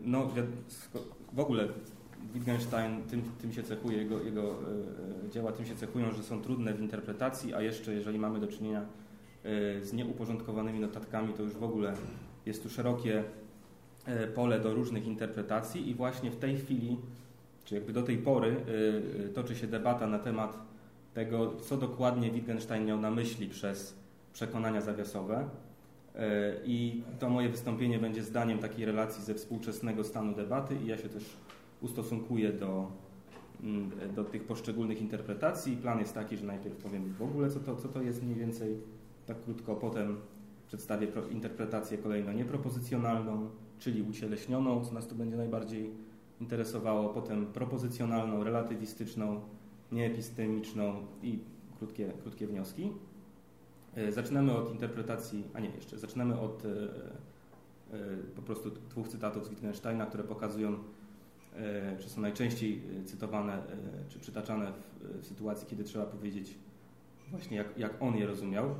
No, w ogóle Wittgenstein tym, tym się cechuje, jego, jego e, dzieła tym się cechują, że są trudne w interpretacji, a jeszcze jeżeli mamy do czynienia e, z nieuporządkowanymi notatkami, to już w ogóle jest tu szerokie e, pole do różnych interpretacji i właśnie w tej chwili, czy jakby do tej pory toczy się debata na temat tego, co dokładnie Wittgenstein miał na myśli przez przekonania zawiasowe. I to moje wystąpienie będzie zdaniem takiej relacji ze współczesnego stanu debaty i ja się też ustosunkuję do, mm, do tych poszczególnych interpretacji. Plan jest taki, że najpierw powiem w ogóle, co to, co to jest mniej więcej, tak krótko, potem przedstawię interpretację kolejno niepropozycjonalną, czyli ucieleśnioną, co nas tu będzie najbardziej interesowało, potem propozycjonalną, relatywistyczną, nieepistemiczną i krótkie, krótkie wnioski. E, zaczynamy od interpretacji, a nie jeszcze, zaczynamy od e, e, po prostu dwóch cytatów z Wittgensteina, które pokazują czy są najczęściej cytowane czy przytaczane w, w sytuacji, kiedy trzeba powiedzieć właśnie jak, jak on je rozumiał.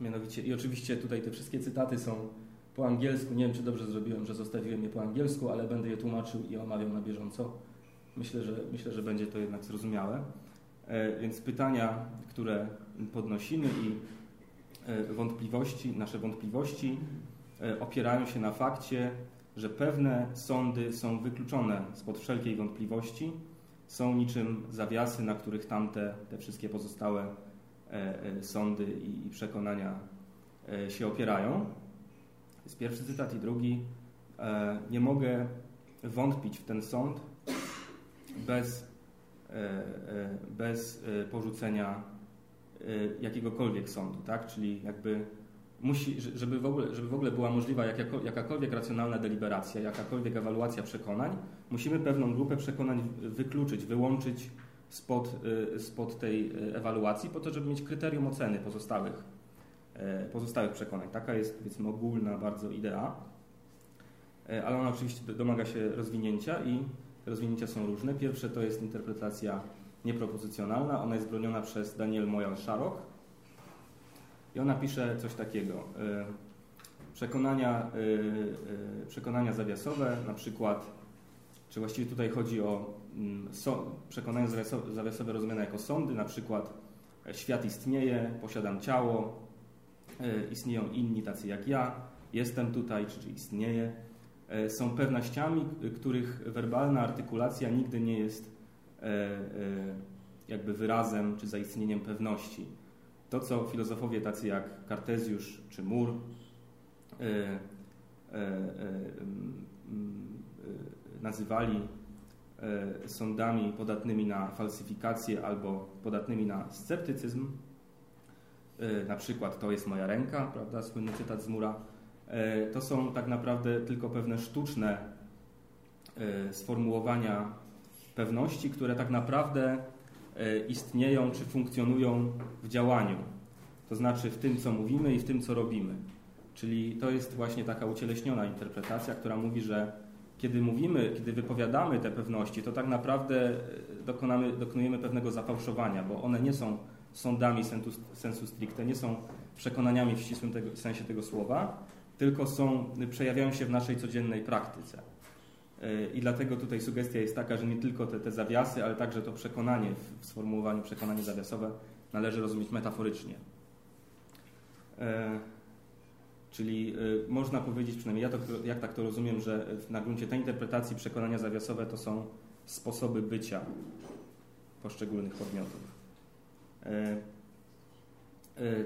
Mianowicie, i oczywiście tutaj te wszystkie cytaty są po angielsku. Nie wiem, czy dobrze zrobiłem, że zostawiłem je po angielsku, ale będę je tłumaczył i omawiał na bieżąco. Myślę, że, myślę, że będzie to jednak zrozumiałe. Więc pytania, które podnosimy i wątpliwości, nasze wątpliwości opierają się na fakcie, że pewne sądy są wykluczone spod wszelkiej wątpliwości, są niczym zawiasy, na których tamte, te wszystkie pozostałe e, e, sądy i przekonania e, się opierają. Jest pierwszy cytat i drugi. Nie mogę wątpić w ten sąd bez, bez porzucenia jakiegokolwiek sądu, tak? Czyli jakby musi, żeby w ogóle, żeby w ogóle była możliwa jakakolwiek racjonalna deliberacja, jakakolwiek ewaluacja przekonań, musimy pewną grupę przekonań wykluczyć, wyłączyć spod, y, spod tej y, ewaluacji, po to, żeby mieć kryterium oceny pozostałych, pozostałych przekonań. Taka jest, powiedzmy, ogólna bardzo idea, ale ona oczywiście domaga się rozwinięcia i rozwinięcia są różne. Pierwsze to jest interpretacja niepropozycjonalna. Ona jest broniona przez Daniel Moyal-Sharrock, i ona pisze coś takiego. E, przekonania, e, e, przekonania zawiasowe, na przykład, czy właściwie tutaj chodzi o mm, przekonania zawiasowe rozumiane jako sądy, na przykład świat istnieje, posiadam ciało, istnieją inni tacy jak ja, jestem tutaj, czy istnieje. Są pewnościami, których werbalna artykulacja nigdy nie jest jakby wyrazem czy zaistnieniem pewności to, co filozofowie tacy jak Kartezjusz czy Mur e, e, e, nazywali sądami podatnymi na falsyfikację albo podatnymi na sceptycyzm. Na przykład to jest moja ręka, prawda, słynny cytat z Mura. To są tak naprawdę tylko pewne sztuczne sformułowania pewności, które tak naprawdę E, istnieją czy funkcjonują w działaniu. To znaczy w tym, co mówimy i w tym, co robimy. Czyli to jest właśnie taka ucieleśniona interpretacja, która mówi, że kiedy mówimy, kiedy wypowiadamy te pewności, to tak naprawdę e, dokonamy, dokonujemy pewnego zafałszowania, bo one nie są sądami sensu, sensu stricte, nie są przekonaniami w ścisłym tego, sensie tego słowa, tylko są, przejawiają się w naszej codziennej praktyce. E, I dlatego tutaj sugestia jest taka, że nie tylko te, te zawiasy, ale także to przekonanie w sformułowaniu, przekonanie zawiasowe należy rozumieć metaforycznie. E, czyli e, można powiedzieć, przynajmniej ja, to, jak tak to rozumiem, że na gruncie tej interpretacji przekonania zawiasowe to są sposoby bycia poszczególnych podmiotów.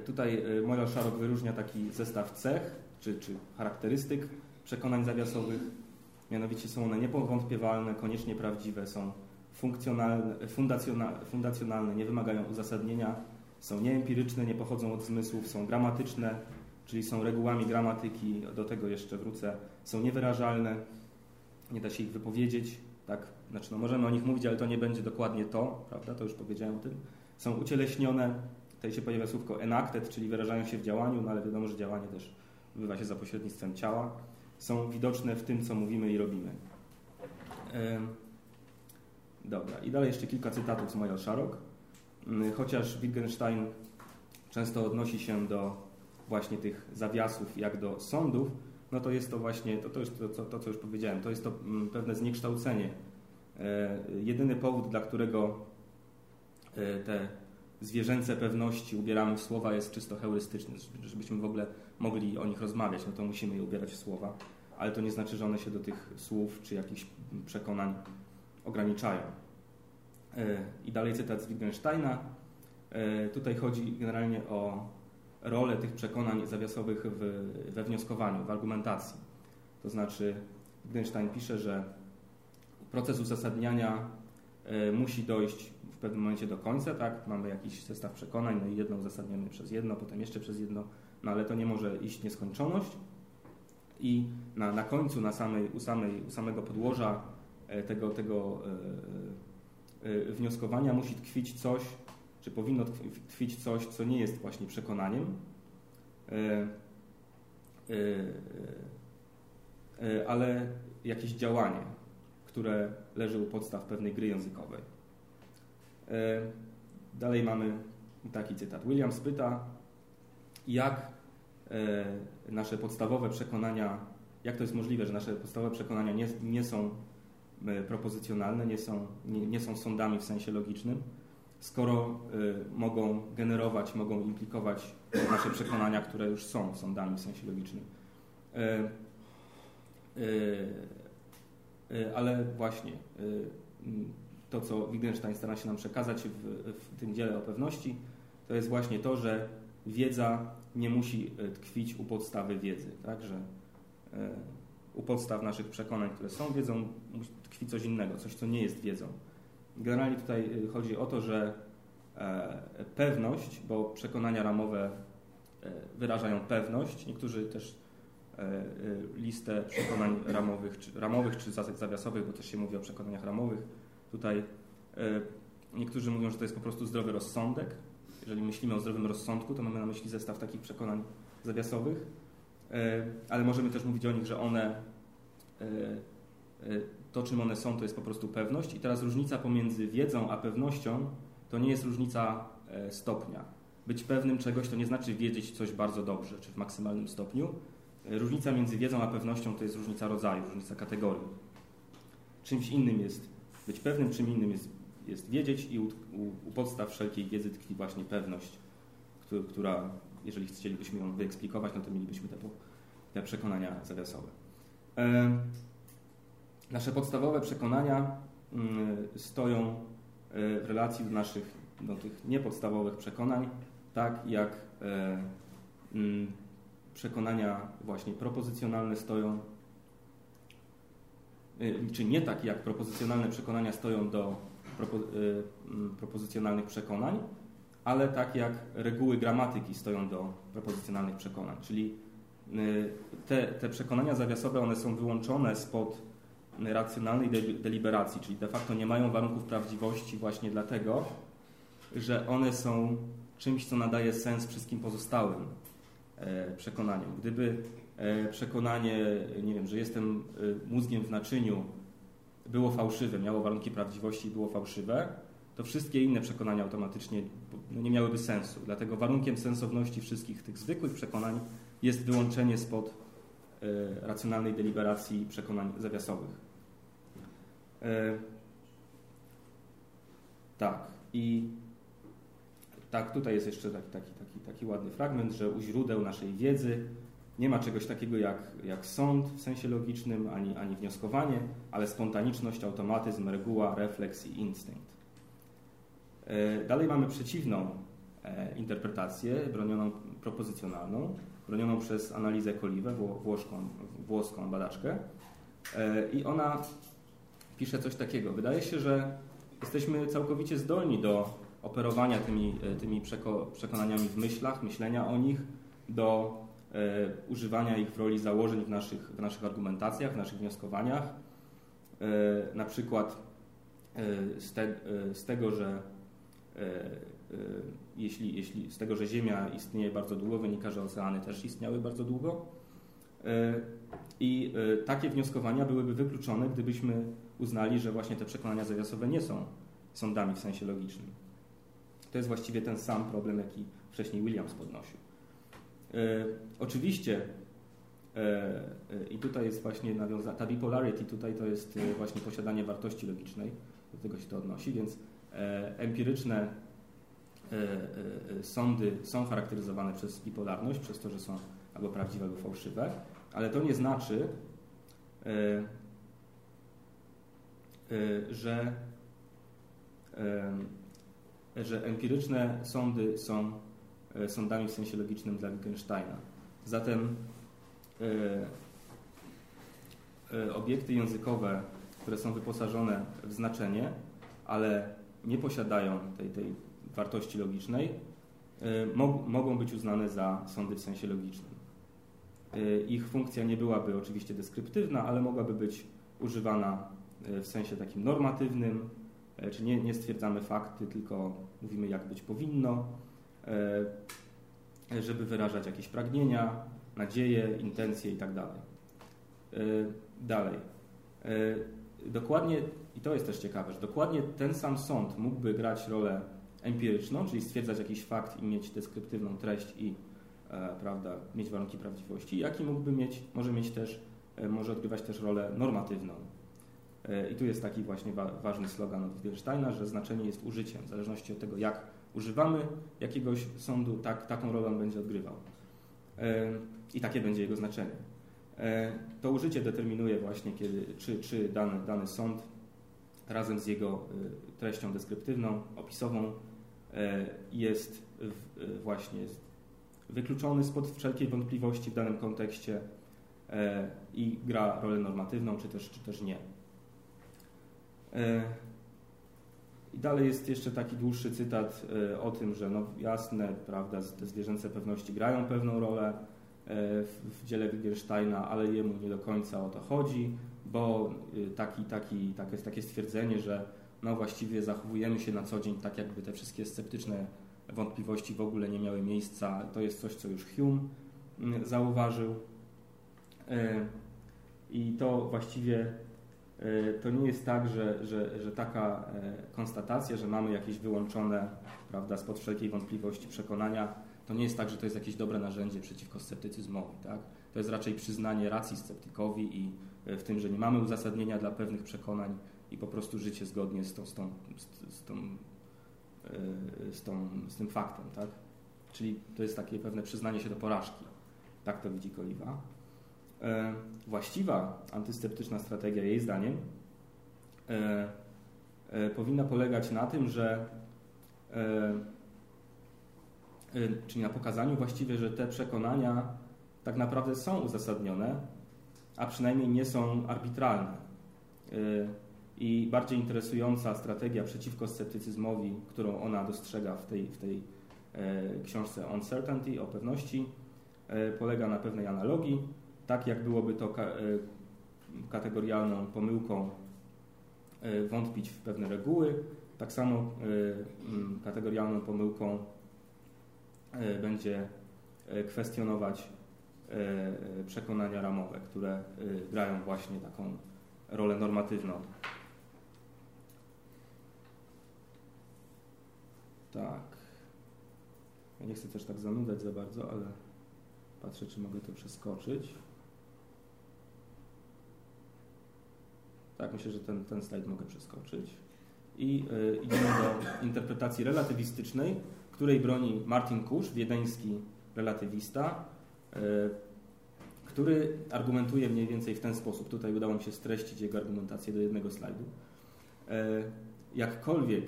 Tutaj Moral Szarok wyróżnia taki zestaw cech czy, czy charakterystyk przekonań zawiasowych Mianowicie są one niepowątpiewalne, koniecznie prawdziwe, są funkcjonalne, fundacjonalne, nie wymagają uzasadnienia, są nieempiryczne, nie pochodzą od zmysłów, są gramatyczne, czyli są regułami gramatyki, do tego jeszcze wrócę, są niewyrażalne, nie da się ich wypowiedzieć, tak? Znaczy, no możemy o nich mówić, ale to nie będzie dokładnie to, prawda? To już powiedziałem o tym. Są ucieleśnione, tutaj się pojawia słówko enacted, czyli wyrażają się w działaniu, no ale wiadomo, że działanie też odbywa się za pośrednictwem ciała są widoczne w tym, co mówimy i robimy. Dobra, i dalej jeszcze kilka cytatów z Moja Szarok. Mm, chociaż Wittgenstein często odnosi się do właśnie tych zawiasów jak do sądów, no to jest to właśnie, to, to to, to, to co już powiedziałem, to jest to mm, pewne zniekształcenie. E, jedyny powód, dla którego e, te zwierzęce pewności ubieramy w słowa jest czysto heurystyczny, żebyśmy w ogóle mogli o nich rozmawiać, no to musimy je ubierać w słowa, ale to nie znaczy, że one się do tych słów czy jakichś przekonań ograniczają. I dalej cytat z Wittgensteina. Tutaj chodzi generalnie o rolę tych przekonań zawiasowych w, we wnioskowaniu, w argumentacji. To znaczy, Wittgenstein pisze, że proces uzasadniania e, musi dojść w pewnym momencie do końca, tak? Mamy jakiś zestaw przekonań, no i jedno uzasadniamy przez jedno, potem jeszcze przez jedno, no ale to nie może iść nieskończoność. I na, na końcu, na samej, u, samej, u samego podłoża e, tego, tego e, wnioskowania musi tkwić coś, czy powinno tkwić coś, co nie jest właśnie przekonaniem, e, e, e, ale jakieś działanie, które leży u podstaw pewnej gry językowej. Dalej mamy taki cytat. Williams pyta, jak nasze podstawowe przekonania, jak to jest możliwe, że nasze podstawowe przekonania nie, nie są propozycjonalne, nie są, nie, nie są sądami w sensie logicznym, skoro y, mogą generować, mogą implikować nasze przekonania, które już są sądami w sensie logicznym. Ale właśnie to, co Wittgenstein stara się nam przekazać w, w tym dziele o pewności, to jest właśnie to, że wiedza nie musi tkwić u podstawy wiedzy, tak, że u podstaw naszych przekonań, które są wiedzą, tkwi coś innego, coś, co nie jest wiedzą. Generalnie tutaj y, chodzi o to, że e, pewność, bo przekonania ramowe e, wyrażają pewność, niektórzy też e, listę przekonań ramowych czy, ramowych czy zasad zawiasowych, bo też się mówi o przekonaniach ramowych. Tutaj niektórzy mówią, że to jest po prostu zdrowy rozsądek. Jeżeli myślimy o zdrowym rozsądku, to mamy na myśli zestaw takich przekonań zawiasowych, ale możemy też mówić o nich, że one to, czym one są, to jest po prostu pewność. I teraz różnica pomiędzy wiedzą a pewnością to nie jest różnica e, stopnia. Być pewnym czegoś to nie znaczy wiedzieć coś bardzo dobrze, czy w maksymalnym stopniu. E, różnica między wiedzą a pewnością to jest różnica rodzaju, różnica kategorii. Czymś innym jest być pewnym, czym innym jest, jest wiedzieć i u, u, u podstaw wszelkiej wiedzy tkwi właśnie pewność, która, jeżeli chcielibyśmy ją wyeksplikować, no to mielibyśmy te, te przekonania zawiasowe. E, Nasze podstawowe przekonania mm, stoją e, w relacji do naszych, do tych niepodstawowych przekonań, tak jak e, mm, przekonania właśnie propozycjonalne stoją, czy nie tak jak propozycjonalne przekonania stoją do mm, propozycjonalnych przekonań, ale tak jak reguły gramatyki stoją do propozycjonalnych przekonań. Czyli te, te przekonania zawiasowe, one są wyłączone spod racjonalnej deliberacji, czyli de facto nie mają warunków prawdziwości właśnie dlatego, że one są czymś, co nadaje sens wszystkim pozostałym e, przekonaniom. Gdyby e, przekonanie, nie wiem, że jestem e, mózgiem w naczyniu było fałszywe, miało warunki prawdziwości i było fałszywe, to wszystkie inne przekonania automatycznie no, nie miałyby sensu. Dlatego warunkiem sensowności wszystkich tych zwykłych przekonań jest wyłączenie spod racjonalnej deliberacji przekonań zawiasowych. E, tak, i tak, tutaj jest jeszcze taki, taki, taki, taki ładny fragment, że u źródeł naszej wiedzy nie ma czegoś takiego jak, jak sąd w sensie logicznym, ani, ani wnioskowanie, ale spontaniczność, automatyzm, reguła, refleks i instynkt. E, dalej mamy przeciwną e, interpretację, bronioną propozycjonalną, bronioną przez analizę Koliwę, włoską, włoską badaczkę. I ona pisze coś takiego. Wydaje się, że jesteśmy całkowicie zdolni do operowania tymi, e, tymi przeko, przekonaniami w myślach, myślenia o nich, do e, używania ich w roli założeń w naszych, w naszych argumentacjach, w naszych wnioskowaniach. E, na przykład e, z, te, e, z, tego, że e, jeśli, jeśli z tego, że Ziemia istnieje bardzo długo, wynika, że oceany też istniały bardzo długo. I takie wnioskowania byłyby wykluczone, gdybyśmy uznali, że właśnie te przekonania zawiasowe nie są sądami w sensie logicznym. To jest właściwie ten sam problem, jaki wcześniej Williams podnosił. E, oczywiście I tutaj jest właśnie nawiązana, ta bipolarity tutaj to jest właśnie posiadanie wartości logicznej, do tego się to odnosi, więc empiryczne sądy są charakteryzowane przez bipolarność, przez to, że są albo prawdziwe, albo fałszywe, ale to nie znaczy, że że empiryczne sądy są e, sądami w sensie logicznym dla Wittgensteina. Zatem e, e, obiekty językowe, które są wyposażone w znaczenie, ale nie posiadają tej, tej wartości logicznej, mogą być uznane za sądy w sensie logicznym. Ich funkcja nie byłaby oczywiście deskryptywna, ale mogłaby być używana w sensie takim normatywnym, E, czy nie, nie stwierdzamy fakty, tylko mówimy, jak być powinno, e, żeby wyrażać jakieś pragnienia, nadzieje, intencje itd. Tak e, dalej. Dokładnie, i to jest też ciekawe, że dokładnie ten sam sąd mógłby grać rolę empiryczną, czyli stwierdzać jakiś fakt i mieć deskryptywną treść i prawda, mieć warunki prawdziwości, jaki mógłby mieć, może mieć też, może odgrywać też rolę normatywną, E, I tu jest taki właśnie ważny slogan od Wittgensteina, że znaczenie jest użyciem. W zależności od tego, jak używamy jakiegoś sądu, tak, taką rolę on będzie odgrywał. E, I takie będzie jego znaczenie. E, to użycie determinuje właśnie, kiedy, czy, czy dany, dany sąd razem z jego treścią deskryptywną, opisową jest właśnie wykluczony spod wszelkiej wątpliwości w danym kontekście i gra rolę normatywną, czy też, czy też nie. E, I dalej jest jeszcze taki dłuższy cytat e, o tym, że no jasne, prawda, te zwierzęce pewności grają pewną rolę e, w dziele Wittgensteina, ale jemu nie do końca o to chodzi, bo taki, taki, takie, takie stwierdzenie, że no właściwie zachowujemy się na co dzień tak, jakby te wszystkie sceptyczne wątpliwości w ogóle nie miały miejsca, to jest coś, co już Hume mm, zauważył. I to właściwie E, to nie jest tak, że, że, że taka e, konstatacja, że mamy jakieś wyłączone, prawda, spod wszelkiej wątpliwości przekonania, to nie jest tak, że to jest jakieś dobre narzędzie przeciwko sceptycyzmowi. Tak? To jest raczej przyznanie racji sceptykowi i e, w tym, że nie mamy uzasadnienia dla pewnych przekonań i po prostu życie zgodnie z, tą, z, tą, z, tą, z, tą, z tym faktem. Tak? Czyli to jest takie pewne przyznanie się do porażki. Tak to widzi Koliwa. E, właściwa antysceptyczna strategia, jej zdaniem, e, e, powinna polegać na tym, że czyli na pokazaniu właściwie, że te przekonania tak naprawdę są uzasadnione, a przynajmniej nie są arbitralne. I bardziej interesująca strategia przeciwko sceptycyzmowi, którą ona dostrzega w tej, w tej książce Uncertainty, o pewności, polega na pewnej analogii tak jak byłoby to e, kategorialną pomyłką e, wątpić w pewne reguły, tak samo e, kategorialną pomyłką będzie kwestionować przekonania ramowe, które grają właśnie taką rolę normatywną. Tak. Ja nie chcę też tak zanudzać za bardzo, ale patrzę, czy mogę to przeskoczyć. Tak, myślę, że ten, ten slajd mogę przeskoczyć. I y, idziemy do interpretacji relatywistycznej, której broni Martin Kusz, wiedeński relatywista, y, który argumentuje mniej więcej w ten sposób. Tutaj udało mi się streścić jego argumentację do jednego slajdu. Y, jakkolwiek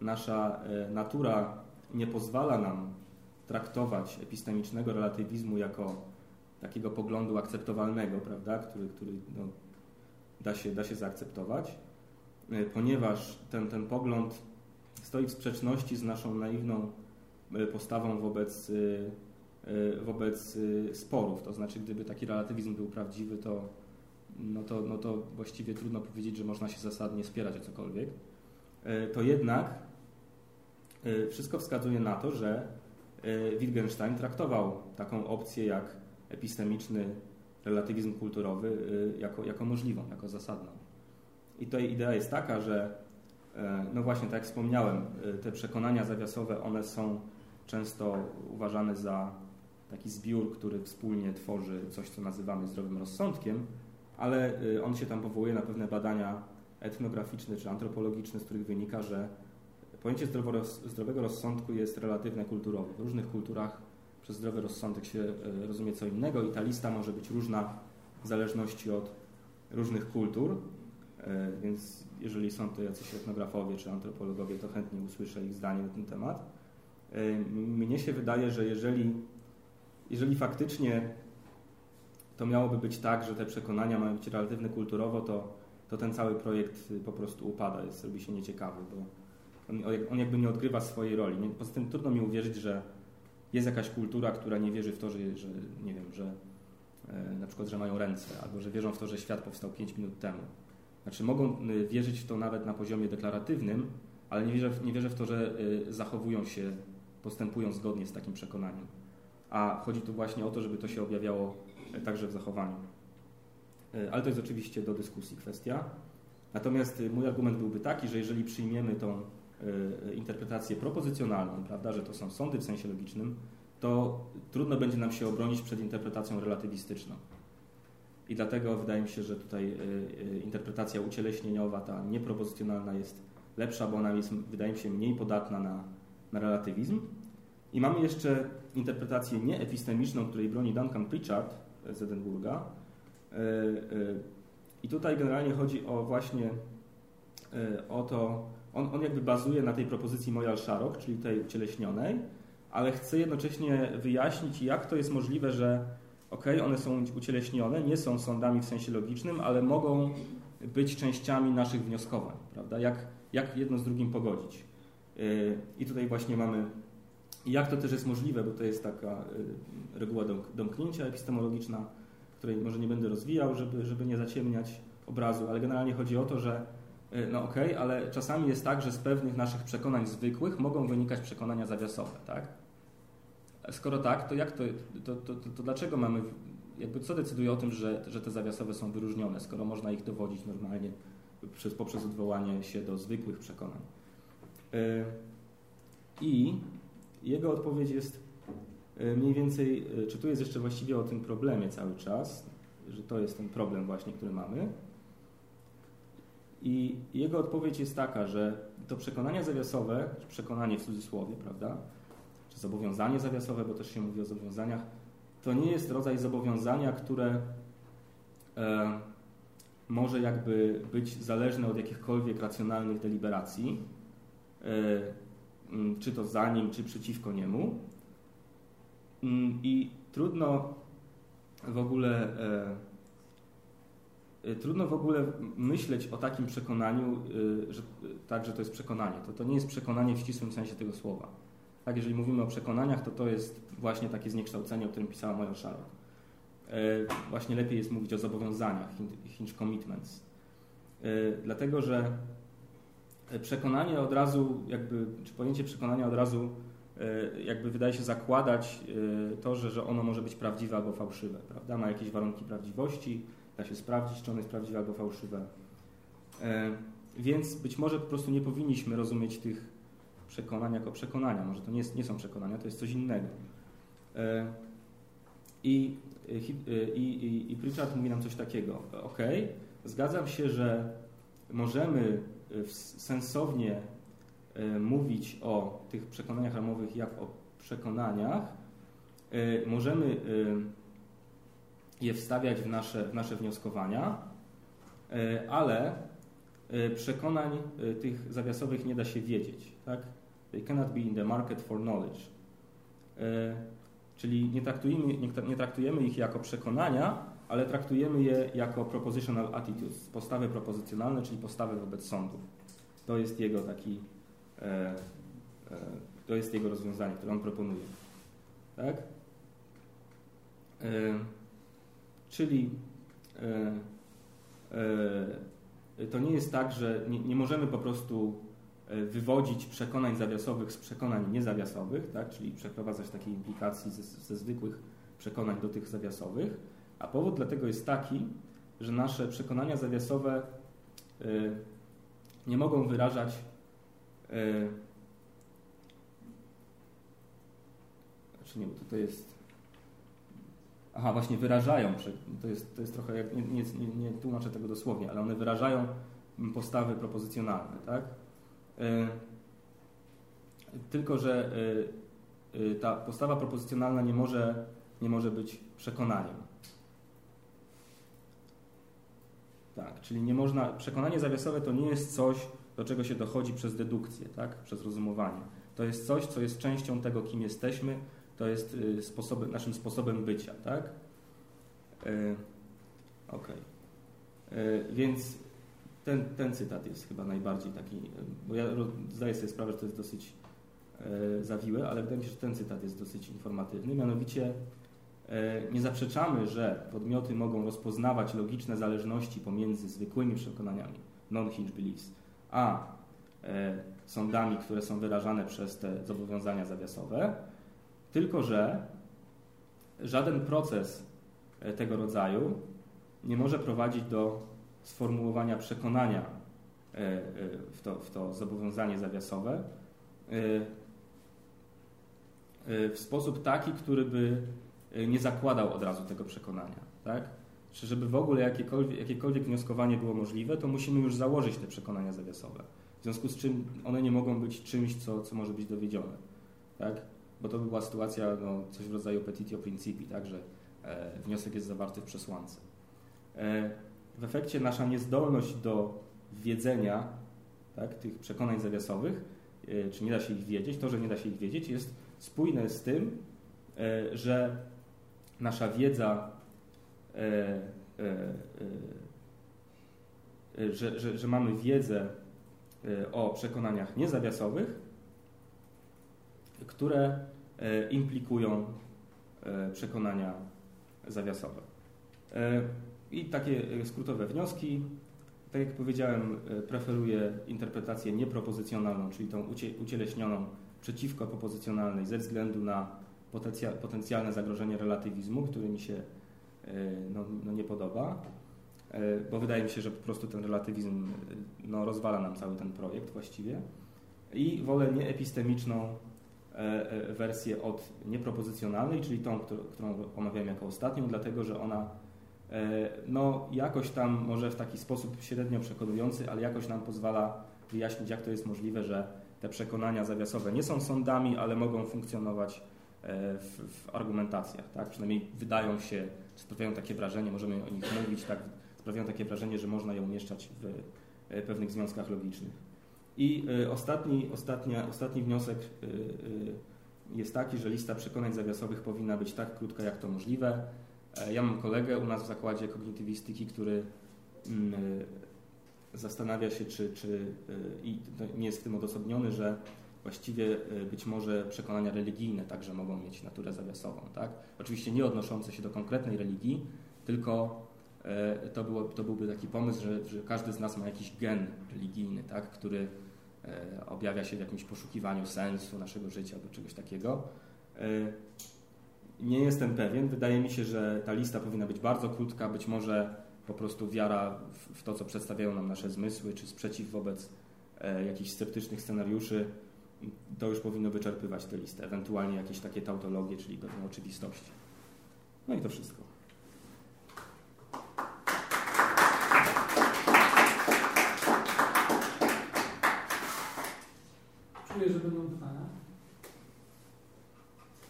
nasza natura nie pozwala nam traktować epistemicznego relatywizmu jako takiego poglądu akceptowalnego, prawda, który, który no, da się, da się zaakceptować, e, ponieważ ten, ten pogląd stoi w sprzeczności z naszą naiwną e, postawą wobec, e, wobec sporów. To znaczy, gdyby taki relatywizm był prawdziwy, to, no to, no to właściwie trudno powiedzieć, że można się zasadnie spierać o cokolwiek. To jednak wszystko wskazuje na to, że Wittgenstein traktował taką opcję jak epistemiczny relatywizm kulturowy y, jako, jako możliwą, jako zasadną. I tutaj idea jest taka, że e, no właśnie, tak jak wspomniałem, y, te przekonania zawiasowe, one są często uważane za taki zbiór, który wspólnie tworzy coś, co nazywamy zdrowym rozsądkiem, ale on się tam powołuje na pewne badania etnograficzne czy antropologiczne, z których wynika, że pojęcie zdrowego rozsądku jest relatywne kulturowo. W różnych kulturach przez zdrowy rozsądek się rozumie co innego i ta lista może być różna w zależności od różnych kultur, więc jeżeli są to jacyś etnografowie czy antropologowie, to chętnie usłyszę ich zdanie na ten temat. Mnie się wydaje, że jeżeli, jeżeli faktycznie to miałoby być tak, że te przekonania mają być relatywne kulturowo, to, to ten cały projekt po prostu upada, jest, robi się nieciekawy, bo on, on jakby nie odgrywa swojej roli. Poza tym trudno mi uwierzyć, że jest jakaś kultura, która nie wierzy w to, że, że nie wiem, że e, na przykład, że mają ręce, albo że wierzą w to, że świat powstał 5 minut temu. Znaczy mogą y, wierzyć w to nawet na poziomie deklaratywnym, ale nie wierzę, nie wierzę w to, że y, zachowują się, postępują zgodnie z takim przekonaniem. A chodzi tu właśnie o to, żeby to się objawiało y, także w zachowaniu. Ale to jest oczywiście do dyskusji kwestia. Natomiast mój argument byłby taki, że jeżeli przyjmiemy tą interpretację propozycjonalną, prawda, że to są sądy w sensie logicznym, to trudno będzie nam się obronić przed interpretacją relatywistyczną. I dlatego wydaje mi się, że tutaj y, interpretacja ucieleśnieniowa, ta niepropozycjonalna jest lepsza, bo ona jest, wydaje mi się, mniej podatna na, na relatywizm. I mamy jeszcze interpretację nieepistemiczną, której broni Duncan Pritchard z Edynburga. I tutaj generalnie chodzi o właśnie o to, on, on jakby bazuje na tej propozycji Moyal Sharok, czyli tej ucieleśnionej, ale chce jednocześnie wyjaśnić, jak to jest możliwe, że ok, one są ucieleśnione, nie są sądami w sensie logicznym, ale mogą być częściami naszych wnioskowań, prawda? Jak, jak jedno z drugim pogodzić. Y, I tutaj właśnie mamy, jak to też jest możliwe, bo to jest taka y, reguła domknięcia epistemologiczna, której może nie będę rozwijał, żeby, żeby nie zaciemniać obrazu, ale generalnie chodzi o to, że no okej, okay, ale czasami jest tak, że z pewnych naszych przekonań zwykłych mogą wynikać przekonania zawiasowe, tak? Skoro tak, to jak to, to, to, to, dlaczego mamy, jakby co decyduje o tym, że, że te zawiasowe są wyróżnione, skoro można ich dowodzić normalnie przez, poprzez odwołanie się do zwykłych przekonań? E, I jego odpowiedź jest e, mniej więcej, e, czy tu jest jeszcze właściwie o tym problemie cały czas, że to jest ten problem właśnie, który mamy. I jego odpowiedź jest taka, że to przekonania zawiasowe, przekonanie w cudzysłowie, prawda, czy zobowiązanie zawiasowe, bo też się mówi o zobowiązaniach, to nie jest rodzaj zobowiązania, które e, może jakby być zależne od jakichkolwiek racjonalnych deliberacji, e, czy to za nim, czy przeciwko niemu. Mm, I trudno w ogóle e, trudno w ogóle myśleć o takim przekonaniu, e, że tak, że to jest przekonanie. To, to nie jest przekonanie w ścisłym sensie tego słowa. Tak, jeżeli mówimy o przekonaniach, to to jest właśnie takie zniekształcenie, o którym pisała moja Sharrock. E, właśnie lepiej jest mówić o zobowiązaniach, hinge commitments. Dlatego, że przekonanie od razu, jakby, czy pojęcie przekonania od razu jakby wydaje się zakładać to, że, że ono może być prawdziwe albo fałszywe, prawda? Ma jakieś warunki prawdziwości, da się sprawdzić, czy ono jest prawdziwe albo fałszywe. Więc być może po prostu nie powinniśmy rozumieć tych przekonań jako przekonania. Może to nie, jest, nie są przekonania, to jest coś innego. E, I, i, i, I Pritchard mówi nam coś takiego. Ok, zgadzam się, że możemy sensownie e, mówić o tych przekonaniach ramowych jak o przekonaniach. E, możemy je wstawiać w nasze, w nasze wnioskowania, ale przekonań tych zawiasowych nie da się wiedzieć. Tak? They cannot be in the market for knowledge. E, czyli nie traktujemy, nie traktujemy ich jako przekonania, ale traktujemy je jako propositional attitudes, postawy propozycjonalne, czyli postawy wobec sądu. To jest jego taki, e, e, to jest jego rozwiązanie, które on proponuje. Tak? Czyli to nie jest tak, że nie, możemy po prostu E, wywodzić przekonań zawiasowych z przekonań niezawiasowych, tak? czyli przeprowadzać takie implikacji ze, ze zwykłych przekonań do tych zawiasowych. A powód dlatego jest taki, że nasze przekonania zawiasowe nie mogą wyrażać znaczy nie, bo to jest Aha, właśnie wyrażają, to jest, to jest trochę, jak, nie, nie, nie tłumaczę tego dosłownie, ale one wyrażają postawy propozycjonalne, tak? E, tylko, że e, ta postawa propozycjonalna nie może, nie może być przekonaniem. Tak, czyli nie można, przekonanie zawiasowe to nie jest coś, do czego się dochodzi przez dedukcję, tak? przez rozumowanie. To jest coś, co jest częścią tego, kim jesteśmy, to jest y, naszym sposobem bycia. Tak? Yy, ok. Yy, więc ten, ten cytat jest chyba najbardziej taki, bo ja zdaję sobie sprawę, że to jest dosyć yy, zawiłe, ale wydaje mi się, że ten cytat jest dosyć informatywny. Mianowicie nie zaprzeczamy, że podmioty mogą rozpoznawać logiczne zależności pomiędzy zwykłymi przekonaniami, non-hinge beliefs, a e, sądami, które są wyrażane przez te zobowiązania zawiasowe, tylko że żaden proces e, tego rodzaju nie może prowadzić do sformułowania przekonania e, w to, w to zobowiązanie zawiasowe w sposób taki, który by nie zakładał od razu tego przekonania. Tak? Czy żeby w ogóle jakiekolwiek, jakiekolwiek wnioskowanie było możliwe, to musimy już założyć te przekonania zawiasowe. W związku z czym one nie mogą być czymś, co, co może być dowiedzione. Tak? Bo to by była sytuacja, no, coś w rodzaju petitio principi, tak? że e, wniosek jest zawarty w przesłance. E, w efekcie nasza niezdolność do wiedzenia tak, tych przekonań zawiasowych, e, czy nie da się ich wiedzieć, to, że nie da się ich wiedzieć, jest spójne z tym, że nasza wiedza że, że, że mamy wiedzę o przekonaniach niezawiasowych, które implikują przekonania zawiasowe. I takie skrótowe wnioski. Tak jak powiedziałem, preferuję interpretację niepropozycjonalną, czyli tą ucieleśnioną przeciwko propozycjonalnej ze względu na potencjalne zagrożenie relatywizmu, który mi się E, no, no nie podoba, e, bo wydaje mi się, że po prostu ten relatywizm e, no, rozwala nam cały ten projekt właściwie. I wolę nieepistemiczną wersję od niepropozycjonalnej, czyli tą, którą omawiałem jako ostatnią, dlatego że ona no, jakoś tam może w taki sposób średnio przekonujący, ale jakoś nam pozwala wyjaśnić, jak to jest możliwe, że te przekonania zawiasowe nie są sądami, ale mogą funkcjonować w, w argumentacjach. Tak? Przynajmniej wydają się sprawiają takie wrażenie, możemy o nich mówić, tak, sprawiają takie wrażenie, że można je umieszczać w e, pewnych związkach logicznych. I e, ostatni, ostatnia, ostatni wniosek e, jest taki, że lista przekonań zawiasowych powinna być tak krótka, jak to możliwe. Ja mam kolegę u nas w zakładzie kognitywistyki, który mm, zastanawia się, czy, czy i nie jest w tym odosobniony, że właściwie e, być może przekonania religijne także mogą mieć naturę zawiasową. Tak? Oczywiście nie odnoszące się do konkretnej religii, tylko e, to, było, to byłby taki pomysł, że, że każdy z nas ma jakiś gen religijny, tak? który e, objawia się w jakimś poszukiwaniu sensu naszego życia, do czegoś takiego. Nie jestem pewien. Wydaje mi się, że ta lista powinna być bardzo krótka. Być może po prostu wiara w, to, co przedstawiają nam nasze zmysły, czy sprzeciw wobec jakichś sceptycznych scenariuszy to już powinno wyczerpywać tę listę. Ewentualnie jakieś takie tautologie, czyli pewne oczywistości. No i to wszystko. Czuję, że będą pytania.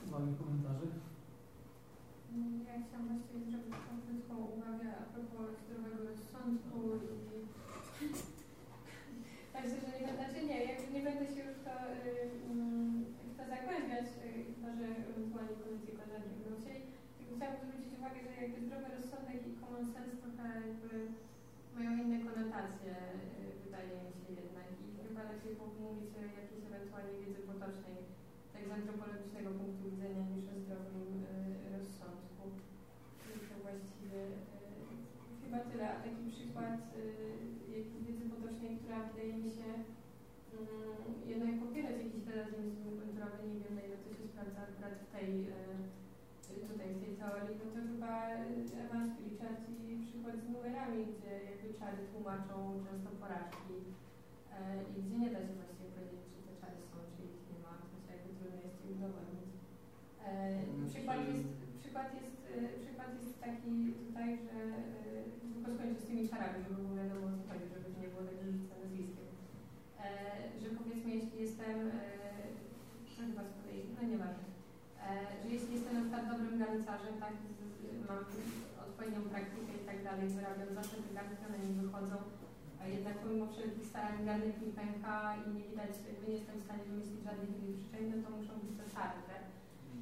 Uwagi, komentarze. Ja chciałam właściwie zrobić taką krótką uwagę a propos zdrowego rozsądku i Także, że nie, znaczy nie, jakby nie będę się już to, yy, to zagłębiać, yy, chyba że ewentualnie koledzy i koleżanki będą chcieli. Tylko chciałabym zwrócić uwagę, że jakby zdrowy rozsądek i common sense trochę jakby mają inne konotacje, yy, wydaje mi się jednak. I chyba lepiej mówić o jakiejś ewentualnie wiedzy potocznej, tak z antropologicznego punktu widzenia, niż o zdrowym. Właściwie yy, chyba tyle. A taki przykład yy, wiedzy potocznej, która wydaje mi się mm, jednak popierać jakiś relazjonizm kulturowy, nie wiem na ile to się sprawdza akurat w tej yy, tutaj w tej teorii, no to chyba Evans Pritchard i przykład z numerami, gdzie jakby czary tłumaczą często porażki i gdzie nie da się właściwie powiedzieć, czy te czary są, czy ich nie ma, to się jakby trudno jest je udowodnić. Przykład jest przykład jest, przykład jest taki tutaj, że y, tylko skończę z tymi czarami, żeby było wiadomo o co chodzi, żeby to nie było tak, że rzucę nazwiskiem. E, że powiedzmy, jeśli jestem, e, to chyba z kolei, no nieważne, e, że jeśli jestem na przykład dobrym garncarzem, tak, mam odpowiednią praktykę i tak dalej, wyrabiam zawsze te garnki, one mi wychodzą, a jednak pomimo wszelkich starań garnek mi pęka i nie widać, jakby nie jestem w stanie wymyślić żadnych innych przyczyn, no to muszą być to czary, tak?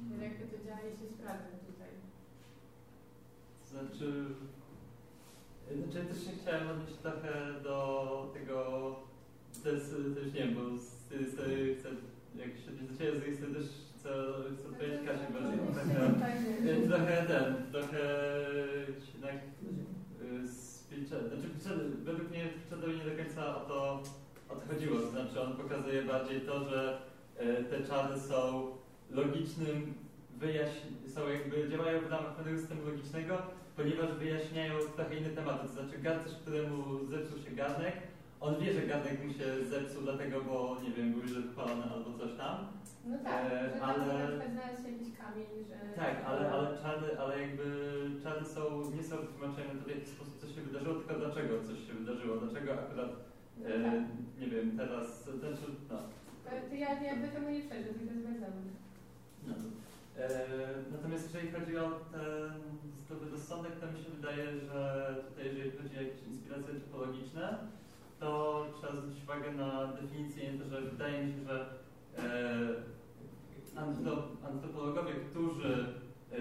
Więc jakby to działanie się sprawdza. Znaczy, znaczy ja też się chciałem odnieść trochę do tego, to już nie wiem, bo z tej strony chcę, jak się do Ciebie z tej strony też chcę, chcę odpowiedzieć Kasie, bo trochę, trochę ten, trochę jednak y, z- znaczy według mnie Czadowi nie do końca o to, o to chodziło, to znaczy on pokazuje bardziej to, że e, te czary są logicznym wyjaśń, są jakby działają w ramach pewnego systemu logicznego, ponieważ wyjaśniają trochę inne tematy. To znaczy garncarz, któremu zepsuł się garnek, on wie, że garnek mu się zepsuł dlatego, bo nie wiem, był źle wypalony albo coś tam. No tak, E, że ale- się jakiś kamień, że... Tak, ale, ale czary, ale jakby czary są, nie są wytłumaczeniem to w jaki sposób coś się wydarzyło, tylko dlaczego coś się wydarzyło, dlaczego akurat, No e, tak. nie wiem, teraz, znaczy, no, To, to ja jakby tego nie przeżył, tylko zgadzam. No. E, natomiast jeżeli chodzi o ten zdrowy rozsądek, to mi się wydaje, że tutaj jeżeli chodzi o jakieś inspiracje typologiczne, to trzeba zwrócić uwagę na definicję, to, że wydaje mi się, że e, antro, antropologowie, którzy e,